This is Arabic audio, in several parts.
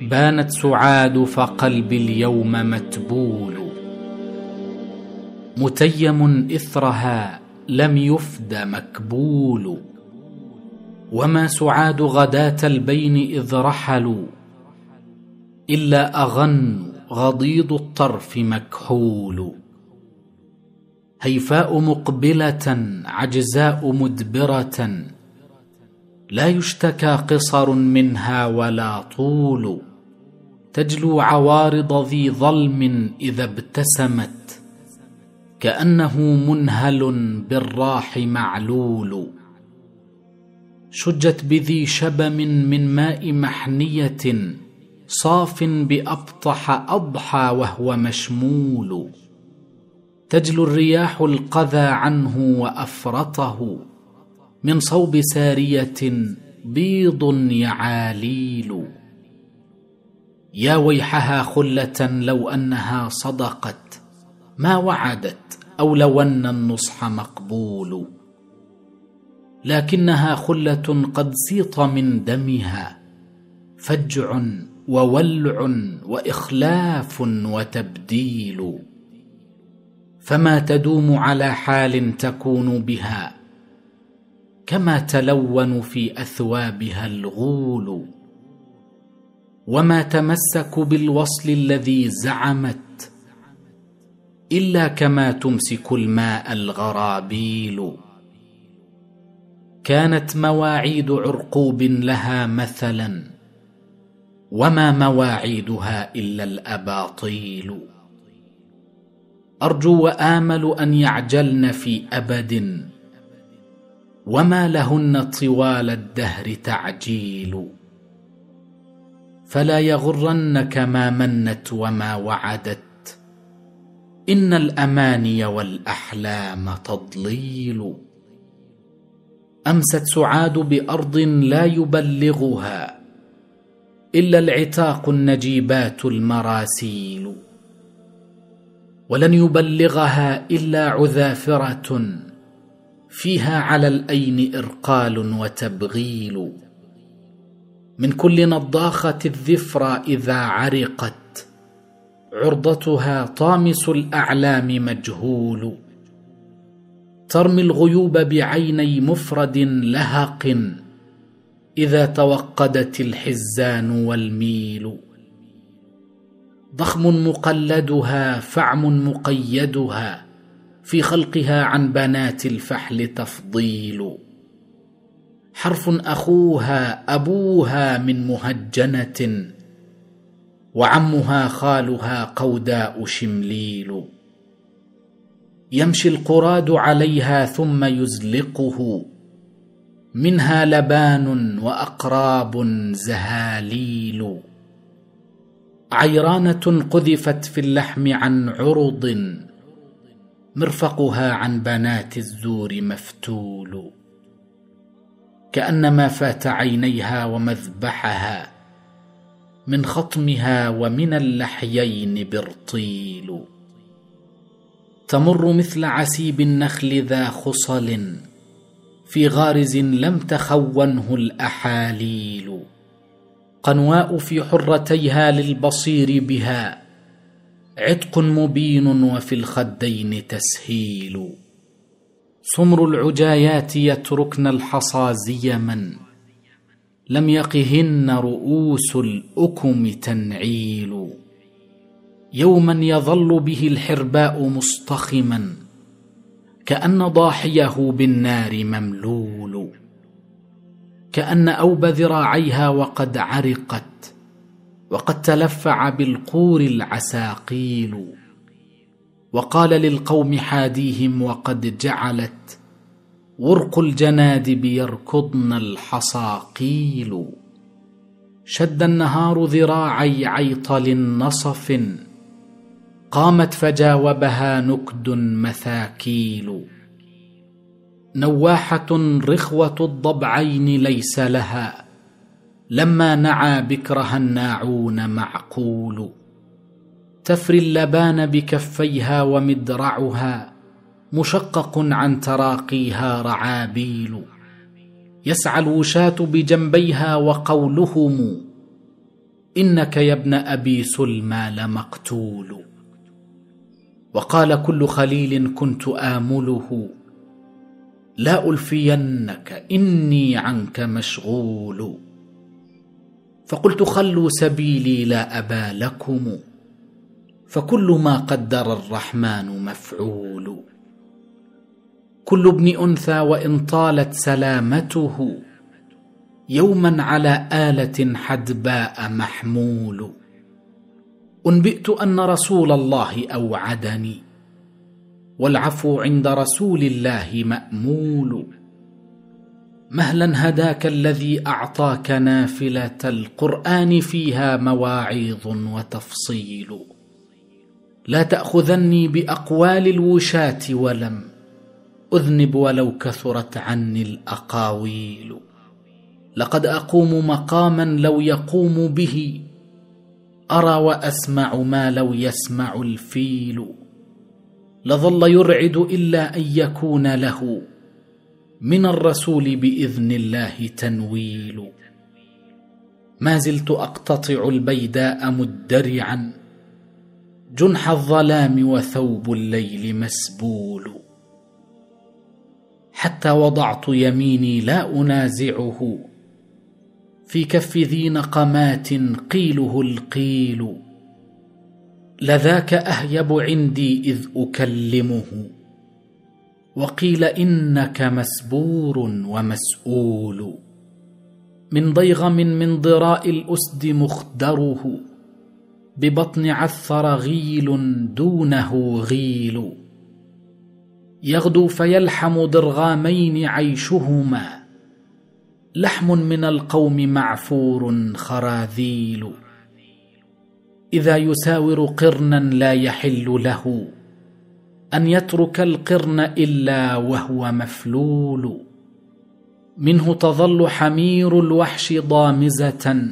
بانت سعاد فقلبي اليوم متبول. متيم إثرها لم يفد مكبول. وما سعاد غداة البين إذ رحلوا. إلا أغن غضيض الطرف مكحول. هيفاء مقبلة عجزاء مدبرة. لا يشتكى قصر منها ولا طول. تجلو عوارض ذي ظلم إذا ابتسمت. كأنه منهل بالراح معلول. شجت بذي شبم من ماء محنية. صاف بأبطح أضحى وهو مشمول. تجلو الرياح القذى عنه وأفرطه. من صوب سارية بيض يعاليل. يا ويحها خلة لو أنها صدقت ما وعدت أو لو أن النصح مقبول. لكنها خلة قد سيط من دمها فجع وولع وإخلاف وتبديل. فما تدوم على حال تكون بها كما تلون في أثوابها الغول. وما تمسك بالوصل الذي زعمت إلا كما تمسك الماء الغرابيل. كانت مواعيد عرقوب لها مثلا وما مواعيدها إلا الأباطيل. أرجو وآمل أن يعجلن في أبد. وما لهن طوال الدهر تعجيل. فلا يغرنك ما منت وما وعدت. إن الأماني والأحلام تضليل. أمست سعاد بأرض لا يبلغها إلا العتاق النجيبات المراسيل. ولن يبلغها إلا عذافرة فيها على الأين إرقال وتبغيل. من كل نضاخة الذفرى إذا عرقت عرضتها طامس الأعلام مجهول. ترمي الغيوب بعيني مفرد لهق إذا توقدت الحزان والميل. ضخم مقلدها فعم مقيدها في خلقها عن بنات الفحل تفضيل. حرف أخوها أبوها من مهجنة وعمها خالها قوداء شمليل. يمشي القراد عليها ثم يزلقه منها لبان وأقراب زهاليل. عيرانة قذفت في اللحم عن عرض مرفقها عن بنات الزور مفتول. كأنما فات عينيها ومذبحها من خطمها ومن اللحيين برطيل. تمر مثل عسيب النخل ذا خصل في غارز لم تخونه الأحاليل. قنواء في حرتيها للبصير بها عتق مبين وفي الخدين تسهيل. سمر العجايات يتركن الحصى زيما لم يقهن رؤوس الأكم تنعيل. يوما يظل به الحرباء مصطخما كأن ضاحيه بالنار مملول. كأن أوب ذراعيها وقد عرقت. وقد تلفع بالقور العساقيل. وقال للقوم حاديهم وقد جعلت ورق الجنادب يركضن الحصاقيل. شد النهار ذراعي عيطل نصف قامت فجاوبها نكد مثاكيل. نواحة رخوة الضبعين ليس لها. لما نعى بكرها الناعون معقول. تفري اللبان بكفيها ومدرعها مشقق عن تراقيها رعابيل. يسعى الوشاة بجنبيها وقولهم إنك يا ابن أبي سلمى لمقتول. وقال كل خليل كنت آمله لا ألفينك إني عنك مشغول. فقلت خلوا سبيلي لا أبا لكم. فكل ما قدر الرحمن مفعول. كل ابن أنثى وإن طالت سلامته. يوما على آلة حدباء محمول. أنبئت أن رسول الله أوعدني. والعفو عند رسول الله مأمول. مهلا هداك الذي أعطاك نافلة القرآن فيها مواعيظ وتفصيل. لا تأخذني بأقوال الوشاة ولم أذنب ولو كثرت عني الأقاويل. لقد أقوم مقاما لو يقوم به أرى وأسمع ما لو يسمع الفيل. لظل يرعد إلا أن يكون له من الرسول بإذن الله تنويل. ما زلت أقتطع البيداء مدرعا جنح الظلام وثوب الليل مسبول. حتى وضعت يميني لا أنازعه في كف ذي نقمات قيله القيل. لذاك أهيب عندي إذ أكلمه. وقيل إنك مسبور ومسؤول. من ضيغم من ضراء الأسد مخدره ببطن عثر غيل دونه غيل. يغدو فيلحم ضرغامين عيشهما لحم من القوم معفور خراذيل. إذا يساور قرنا لا يحل له. أن يترك القرن إلا وهو مفلول. منه تظل حمير الوحش ضامزة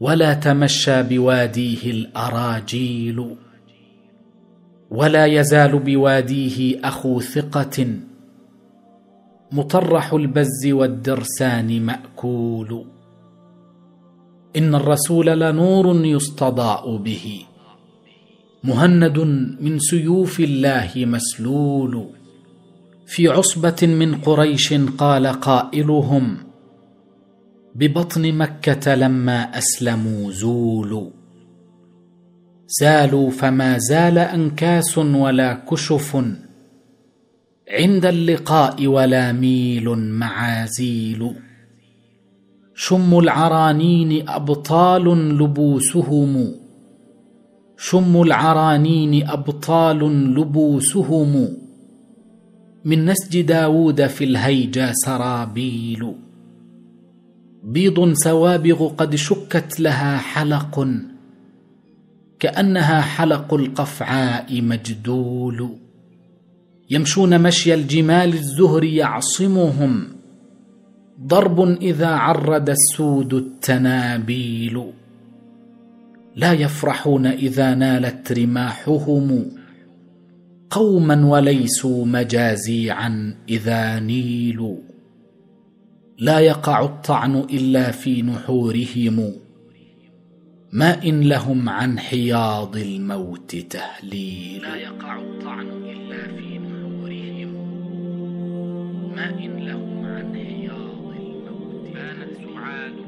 ولا تمشى بواديه الأراجيل. ولا يزال بواديه أخو ثقة مطرح البز والدرسان مأكول. إن الرسول لنور يستضاء به. مهند من سيوف الله مسلول. في عصبة من قريش قال قائلهم ببطن مكة لما أسلموا زولوا زالوا فما زال أنكاس ولا كشف عند اللقاء ولا ميل معازيل. شم العرانين أبطال لبوسهم. شم العرانين أبطال لبوسهم من نسج داود في الهيجا سرابيل. بيض سوابغ قد شكت لها حلق كأنها حلق القفعاء مجدول. يمشون مشي الجمال الزهر يعصمهم ضرب إذا عرد السود التنابيل. لا يفرحون إذا نالت رماحهم قوما وليسوا مجازيعا إذا نيلوا. لا يقع الطعن إلا في نحورهم. ما إن لهم عن حياض الموت تهليل. لا يقع الطعن إلا في نحورهم. ما إن لهم عن حياض الموت بانت سعاد